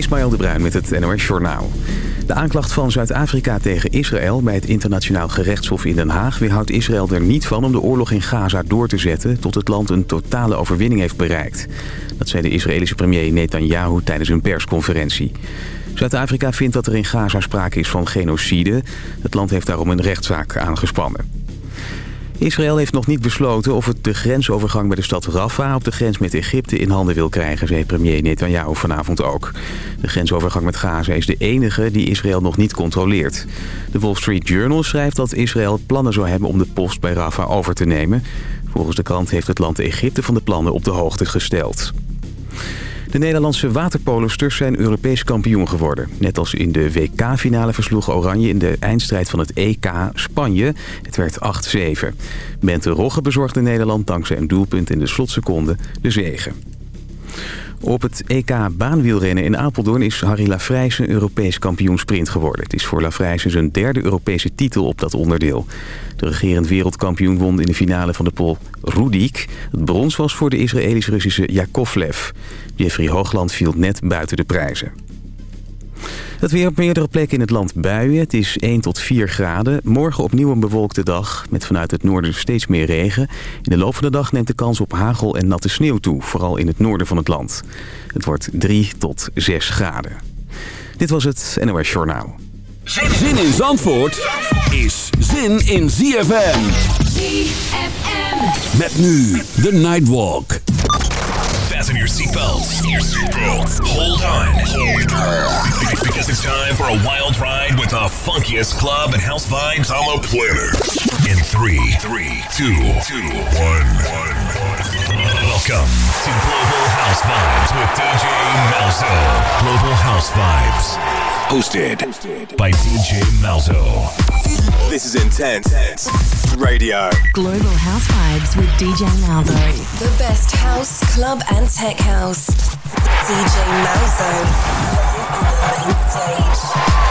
Ismaël de Bruin met het NOS Journaal. De aanklacht van Zuid-Afrika tegen Israël bij het internationaal gerechtshof in Den Haag... weerhoudt Israël er niet van om de oorlog in Gaza door te zetten... tot het land een totale overwinning heeft bereikt. Dat zei de Israëlische premier Netanyahu tijdens een persconferentie. Zuid-Afrika vindt dat er in Gaza sprake is van genocide. Het land heeft daarom een rechtszaak aangespannen. Israël heeft nog niet besloten of het de grensovergang bij de stad Rafah op de grens met Egypte in handen wil krijgen, zei premier Netanyahu vanavond ook. De grensovergang met Gaza is de enige die Israël nog niet controleert. De Wall Street Journal schrijft dat Israël plannen zou hebben om de post bij Rafah over te nemen. Volgens de krant heeft het land Egypte van de plannen op de hoogte gesteld. De Nederlandse waterpolosters zijn Europees kampioen geworden. Net als in de WK-finale versloeg Oranje in de eindstrijd van het EK Spanje. Het werd 8-7. Bente Rogge bezorgde Nederland dankzij een doelpunt in de slotseconde de zegen. Op het EK baanwielrennen in Apeldoorn is Harry Lafrijsen Europees kampioen sprint geworden. Het is voor Lafrijsen zijn derde Europese titel op dat onderdeel. De regerend wereldkampioen won in de finale van de pol Rudik. Het brons was voor de Israëlisch-Russische Yakovlev. Jeffrey Hoogland viel net buiten de prijzen. Het weer op meerdere plekken in het land buien. Het is 1 tot 4 graden. Morgen opnieuw een bewolkte dag met vanuit het noorden steeds meer regen. In de loop van de dag neemt de kans op hagel en natte sneeuw toe. Vooral in het noorden van het land. Het wordt 3 tot 6 graden. Dit was het NOS Journaal. Zin in Zandvoort is zin in ZFM. ZFM. Met nu de Nightwalk. Fasten your seatbelts. Your seatbelts. Hold on. Because it's time for a wild ride with the funkiest club and house vibes on the planet. In three, three, two, two, one, one. Welcome to Global House Vibes with DJ Malzo. Global House Vibes. Hosted by DJ Malzo. This is Intense Radio. Global House Vibes with DJ Malzo. The best house, club, and tech house. DJ Malzo. Stage.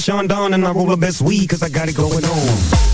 Sean Don and I roll the best weed cause I got it going on.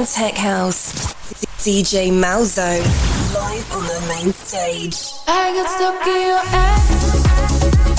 And tech house. DJ Malzo. Live on the main stage. I got stuck in your ass.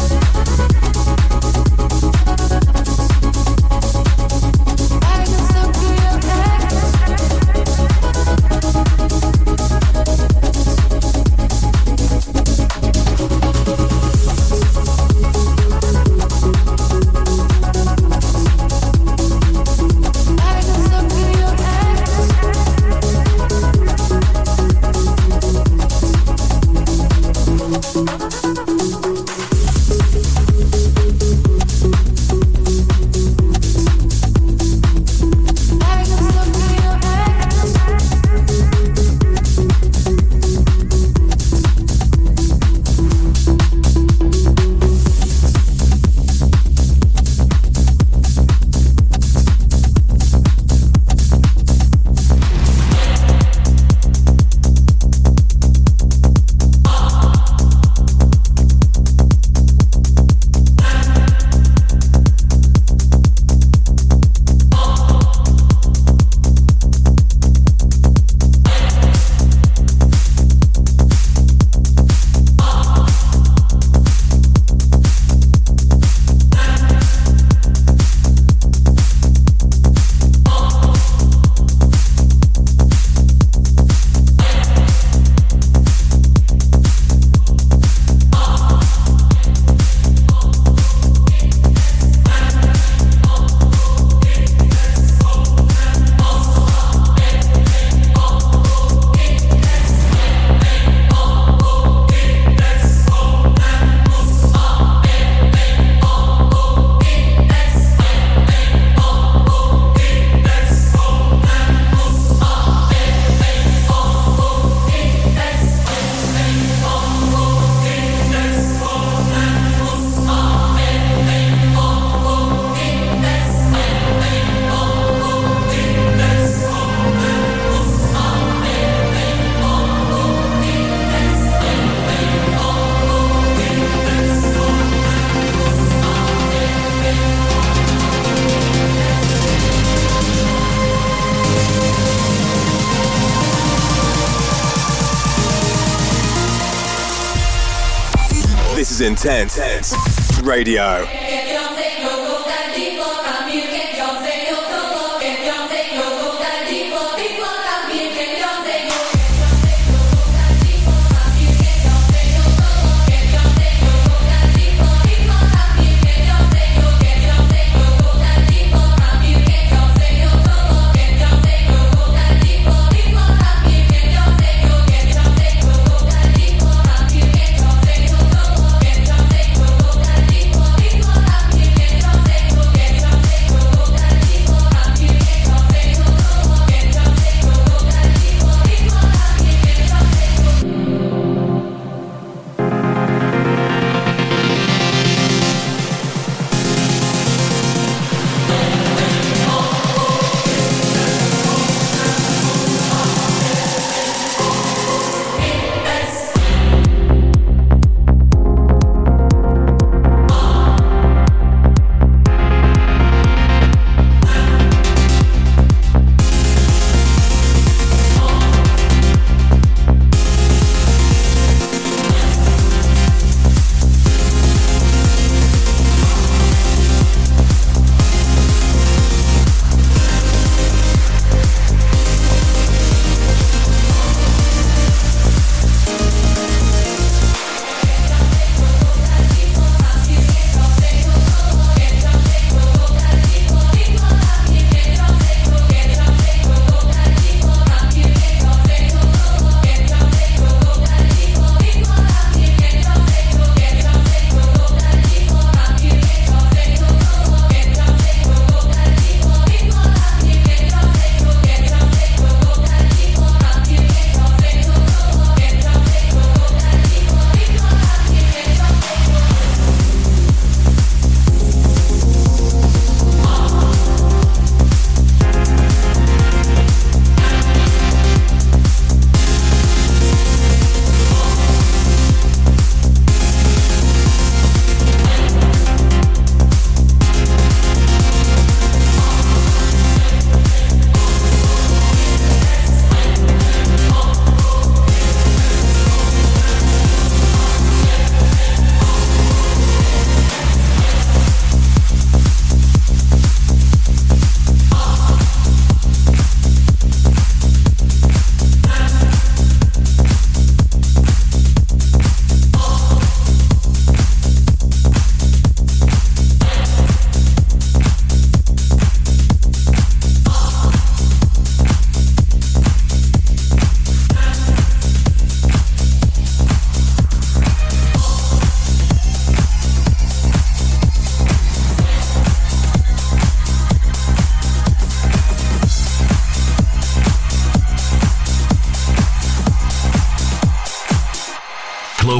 Intense Radio.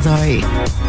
DJ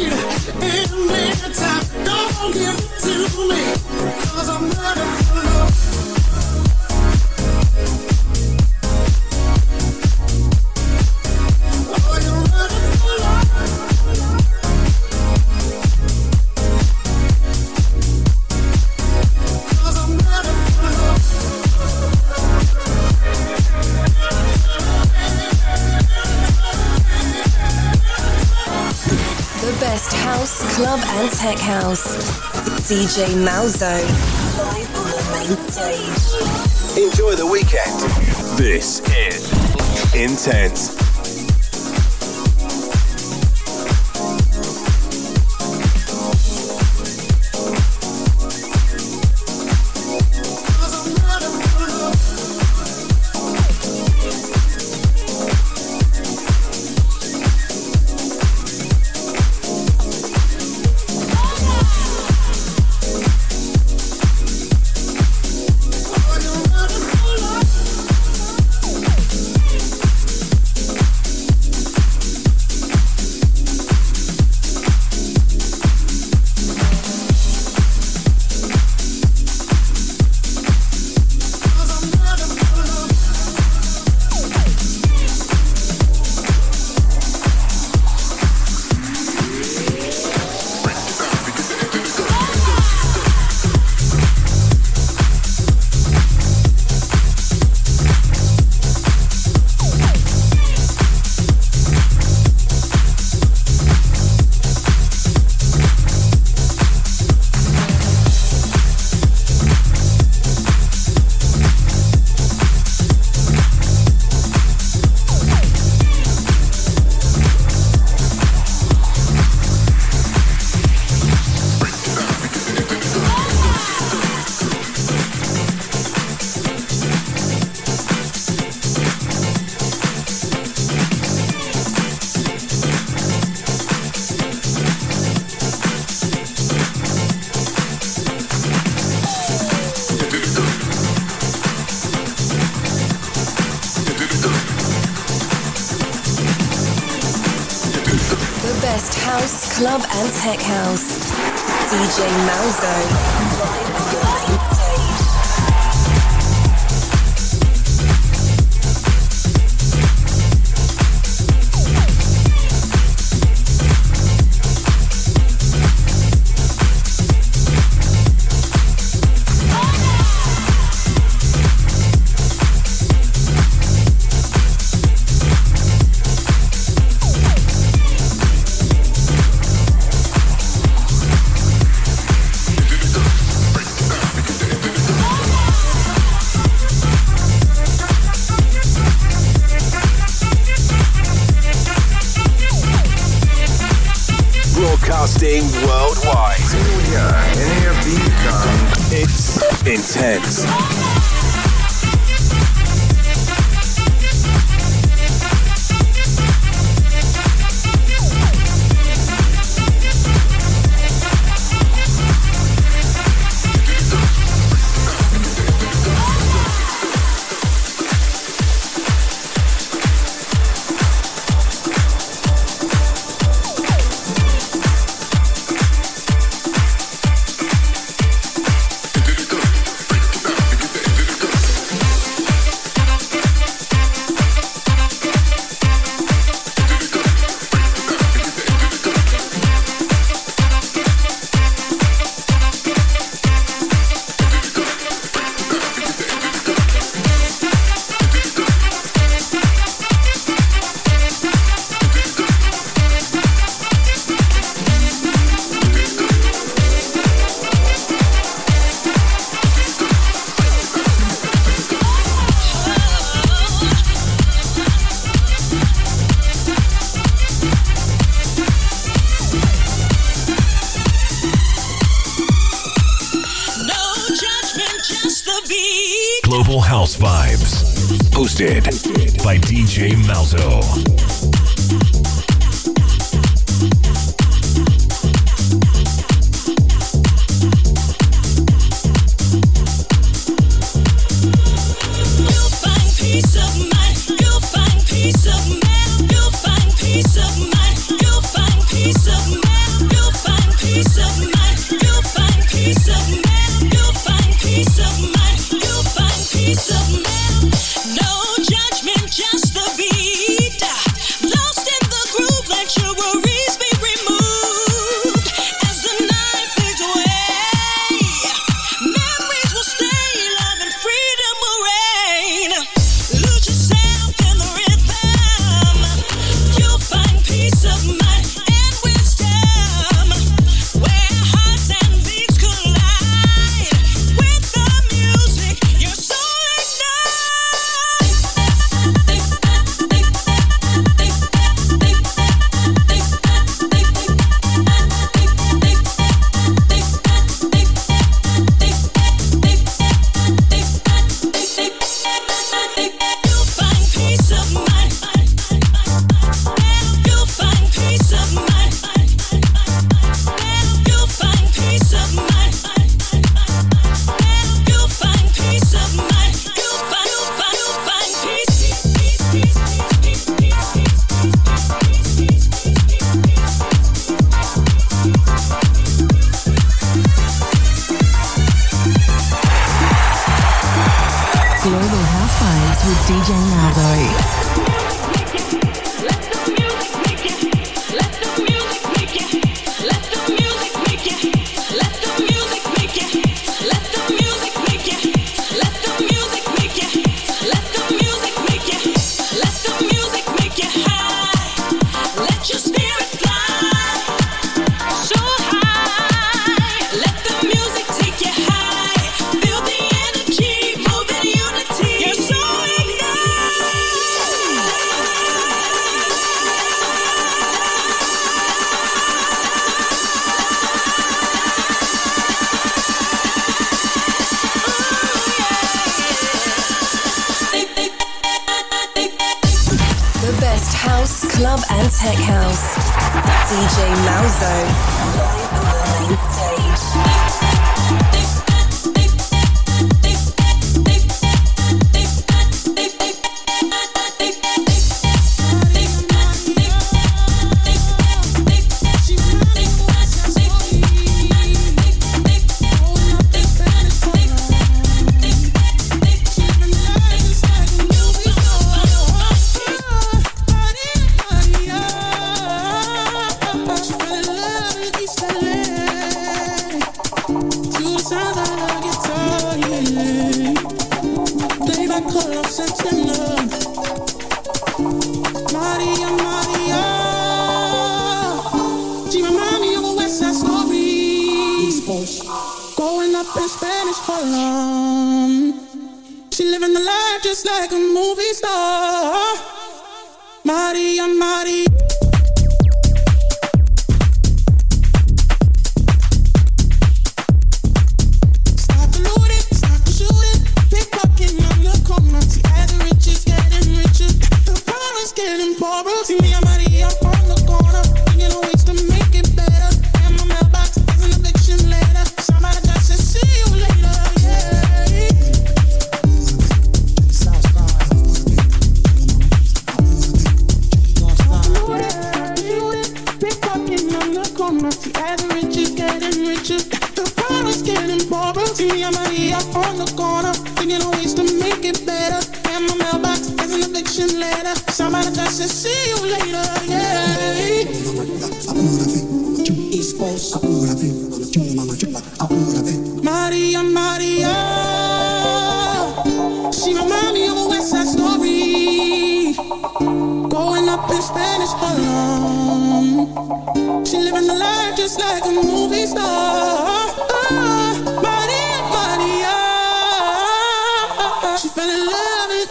need in that time. Don't give DJ Malzo. Enjoy the weekend. This is Intense.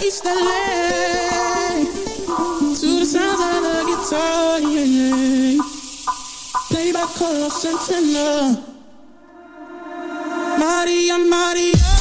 east LA to the sounds of the guitar. Play by Carlos Santana. Maria, Maria.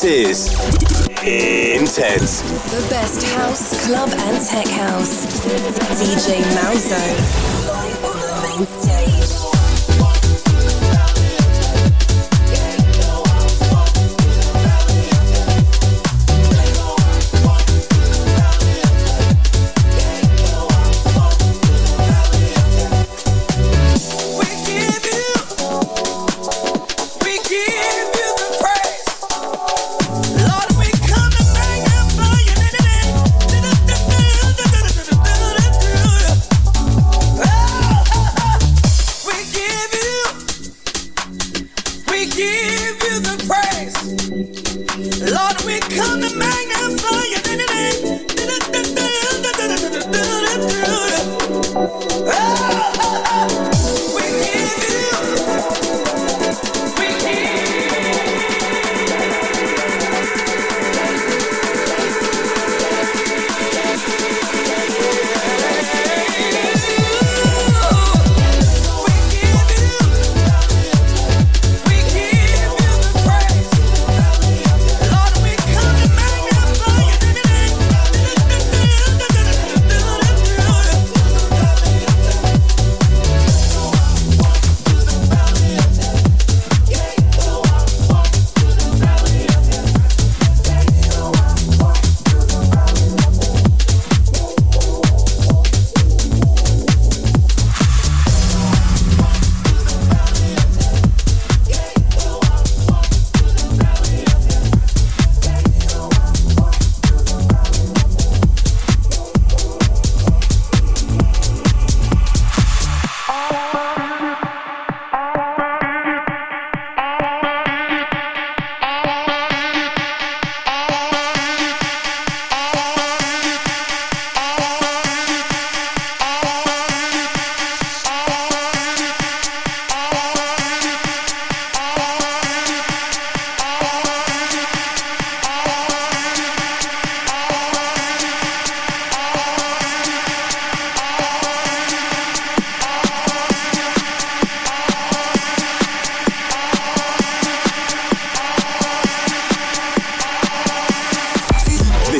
This is Intense. The best house, club, and tech house. DJ Malzo.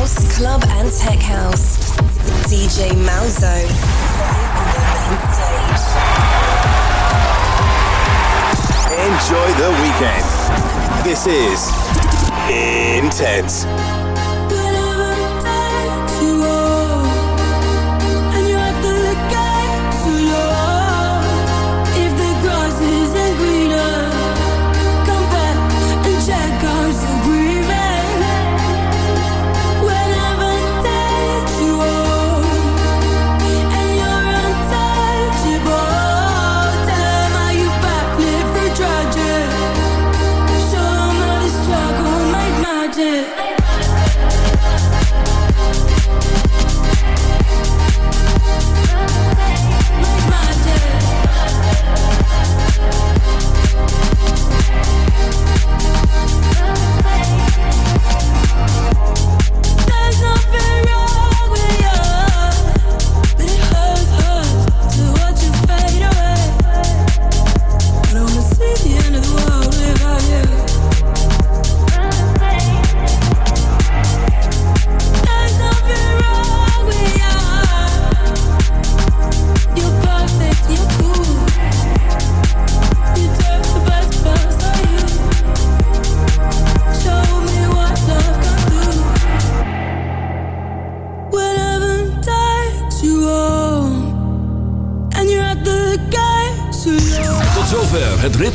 House, club, and tech house. DJ Malzo. Enjoy the weekend. This is Intense.